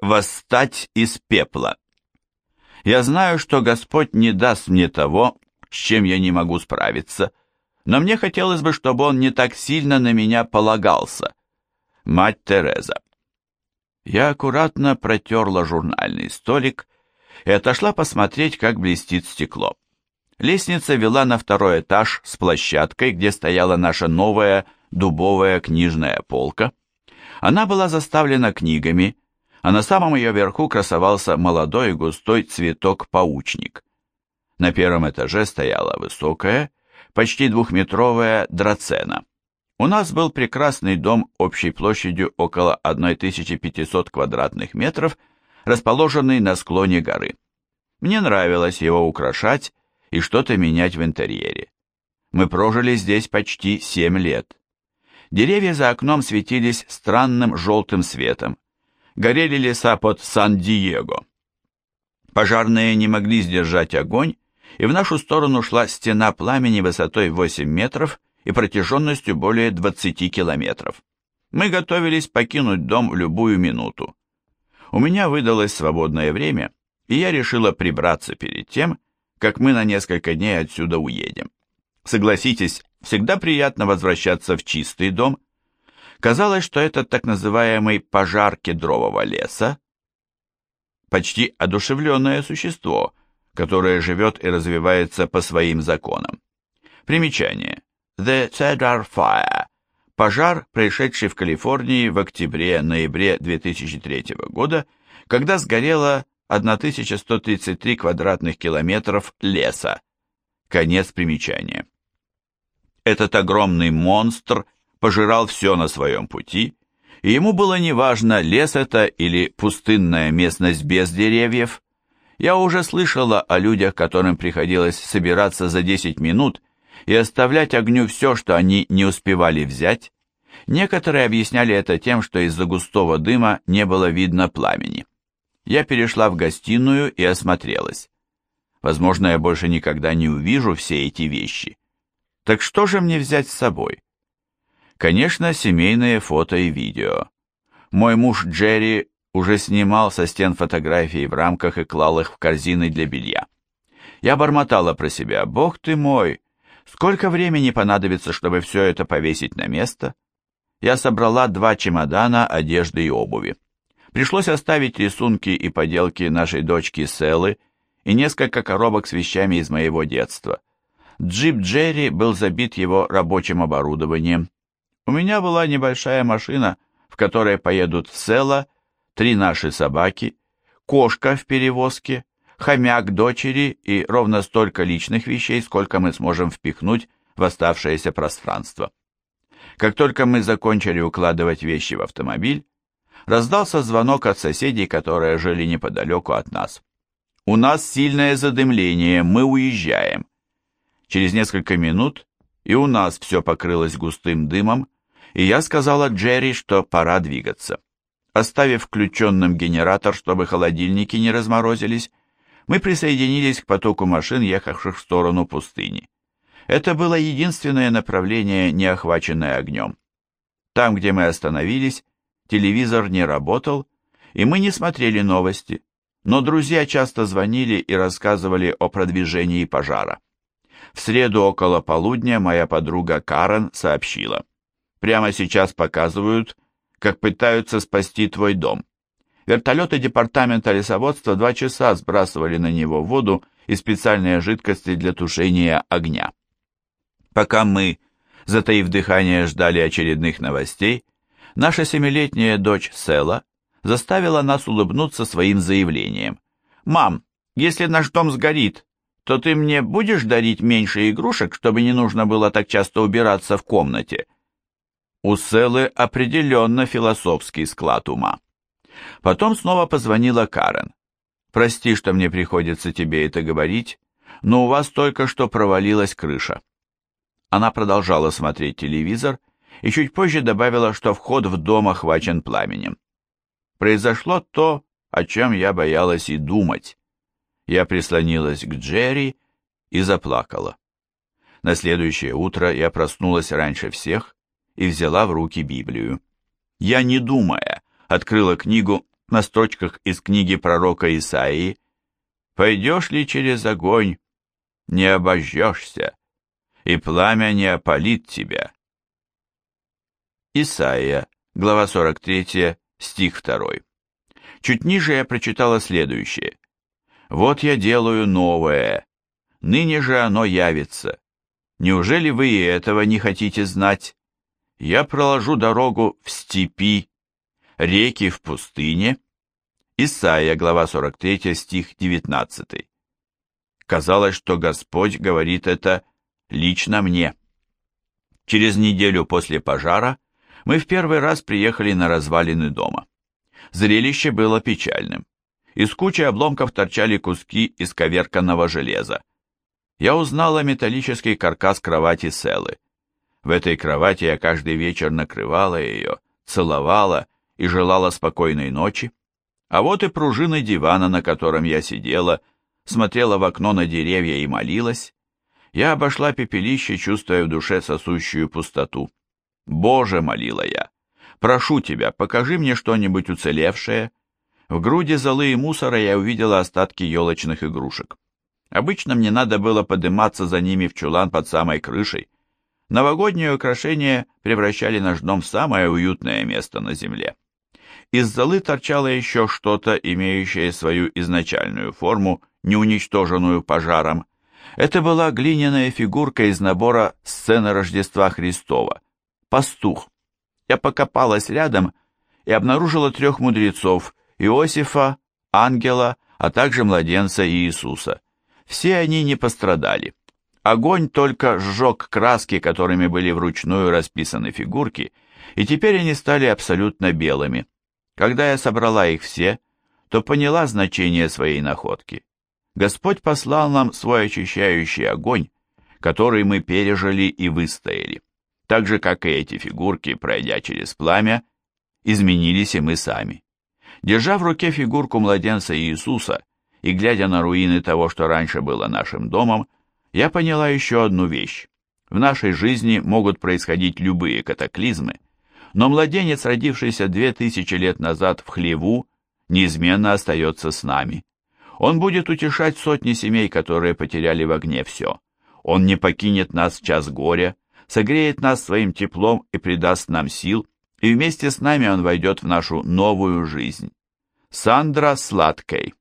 Восстать из пепла. Я знаю, что Господь не даст мне того, с чем я не могу справиться, но мне хотелось бы, чтобы Он не так сильно на меня полагался. Мать Тереза. Я аккуратно протерла журнальный столик и отошла посмотреть, как блестит стекло. Лестница вела на второй этаж с площадкой, где стояла наша новая дубовая книжная полка. Она была заставлена книгами, а на самом ее верху красовался молодой густой цветок-паучник. На первом этаже стояла высокая, почти двухметровая драцена. У нас был прекрасный дом общей площадью около 1500 квадратных метров, расположенный на склоне горы. Мне нравилось его украшать и что-то менять в интерьере. Мы прожили здесь почти 7 лет. Деревья за окном светились странным желтым светом. Горели леса под Сан-Диего. Пожарные не могли сдержать огонь, и в нашу сторону шла стена пламени высотой 8 метров и протяженностью более 20 километров. Мы готовились покинуть дом в любую минуту. У меня выдалось свободное время, и я решила прибраться перед тем, как мы на несколько дней отсюда уедем. Согласитесь, всегда приятно возвращаться в чистый дом. Казалось, что этот так называемый пожар кедрового леса, почти одушевленное существо, которое живет и развивается по своим законам. Примечание. The Cedar Fire. Пожар, происшедший в Калифорнии в октябре-ноябре 2003 года, когда сгорело 1133 квадратных километров леса. Конец примечания. Этот огромный монстр пожирал все на своем пути, и ему было неважно, лес это или пустынная местность без деревьев. Я уже слышала о людях, которым приходилось собираться за 10 минут и оставлять огню все, что они не успевали взять. Некоторые объясняли это тем, что из-за густого дыма не было видно пламени я перешла в гостиную и осмотрелась. Возможно, я больше никогда не увижу все эти вещи. Так что же мне взять с собой? Конечно, семейные фото и видео. Мой муж Джерри уже снимал со стен фотографии в рамках и клал их в корзины для белья. Я бормотала про себя. «Бог ты мой! Сколько времени понадобится, чтобы все это повесить на место?» Я собрала два чемодана одежды и обуви. Пришлось оставить рисунки и поделки нашей дочки Селы и несколько коробок с вещами из моего детства. Джип Джерри был забит его рабочим оборудованием. У меня была небольшая машина, в которой поедут Села, три наши собаки, кошка в перевозке, хомяк дочери и ровно столько личных вещей, сколько мы сможем впихнуть в оставшееся пространство. Как только мы закончили укладывать вещи в автомобиль, раздался звонок от соседей, которые жили неподалеку от нас. «У нас сильное задымление, мы уезжаем». Через несколько минут и у нас все покрылось густым дымом, и я сказала Джерри, что пора двигаться. Оставив включенным генератор, чтобы холодильники не разморозились, мы присоединились к потоку машин, ехавших в сторону пустыни. Это было единственное направление, не охваченное огнем. Там, где мы остановились, телевизор не работал, и мы не смотрели новости, но друзья часто звонили и рассказывали о продвижении пожара. В среду около полудня моя подруга Карен сообщила. «Прямо сейчас показывают, как пытаются спасти твой дом. Вертолеты департамента лесоводства два часа сбрасывали на него воду и специальные жидкости для тушения огня. Пока мы, затаив дыхание, ждали очередных новостей, Наша семилетняя дочь Села заставила нас улыбнуться своим заявлением. «Мам, если наш дом сгорит, то ты мне будешь дарить меньше игрушек, чтобы не нужно было так часто убираться в комнате?» У Селы определенно философский склад ума. Потом снова позвонила Карен. «Прости, что мне приходится тебе это говорить, но у вас только что провалилась крыша». Она продолжала смотреть телевизор и чуть позже добавила, что вход в дом охвачен пламенем. Произошло то, о чем я боялась и думать. Я прислонилась к Джерри и заплакала. На следующее утро я проснулась раньше всех и взяла в руки Библию. Я, не думая, открыла книгу на строчках из книги пророка Исаии «Пойдешь ли через огонь, не обожжешься, и пламя не опалит тебя». Исаия, глава 43, стих 2. Чуть ниже я прочитала следующее. «Вот я делаю новое, ныне же оно явится. Неужели вы и этого не хотите знать? Я проложу дорогу в степи, реки в пустыне». Исайя, глава 43, стих 19. Казалось, что Господь говорит это лично мне. Через неделю после пожара мы в первый раз приехали на развалины дома. Зрелище было печальным. Из кучи обломков торчали куски исковерканного железа. Я узнала металлический каркас кровати Селы. В этой кровати я каждый вечер накрывала ее, целовала и желала спокойной ночи. А вот и пружины дивана, на котором я сидела, смотрела в окно на деревья и молилась. Я обошла пепелище, чувствуя в душе сосущую пустоту. «Боже!» — молила я. «Прошу тебя, покажи мне что-нибудь уцелевшее». В груди золы и мусора я увидела остатки елочных игрушек. Обычно мне надо было подниматься за ними в чулан под самой крышей. Новогодние украшения превращали наш дом в самое уютное место на земле. Из золы торчало еще что-то, имеющее свою изначальную форму, не уничтоженную пожаром. Это была глиняная фигурка из набора «Сцена Рождества Христова», пастух. Я покопалась рядом и обнаружила трех мудрецов – Иосифа, ангела, а также младенца Иисуса. Все они не пострадали. Огонь только сжег краски, которыми были вручную расписаны фигурки, и теперь они стали абсолютно белыми. Когда я собрала их все, то поняла значение своей находки. Господь послал нам свой очищающий огонь, который мы пережили и выстояли так же, как и эти фигурки, пройдя через пламя, изменились и мы сами. Держа в руке фигурку младенца Иисуса и глядя на руины того, что раньше было нашим домом, я поняла еще одну вещь. В нашей жизни могут происходить любые катаклизмы, но младенец, родившийся две тысячи лет назад в хлеву, неизменно остается с нами. Он будет утешать сотни семей, которые потеряли в огне все. Он не покинет нас в час горя, согреет нас своим теплом и придаст нам сил, и вместе с нами он войдет в нашу новую жизнь. Сандра Сладкой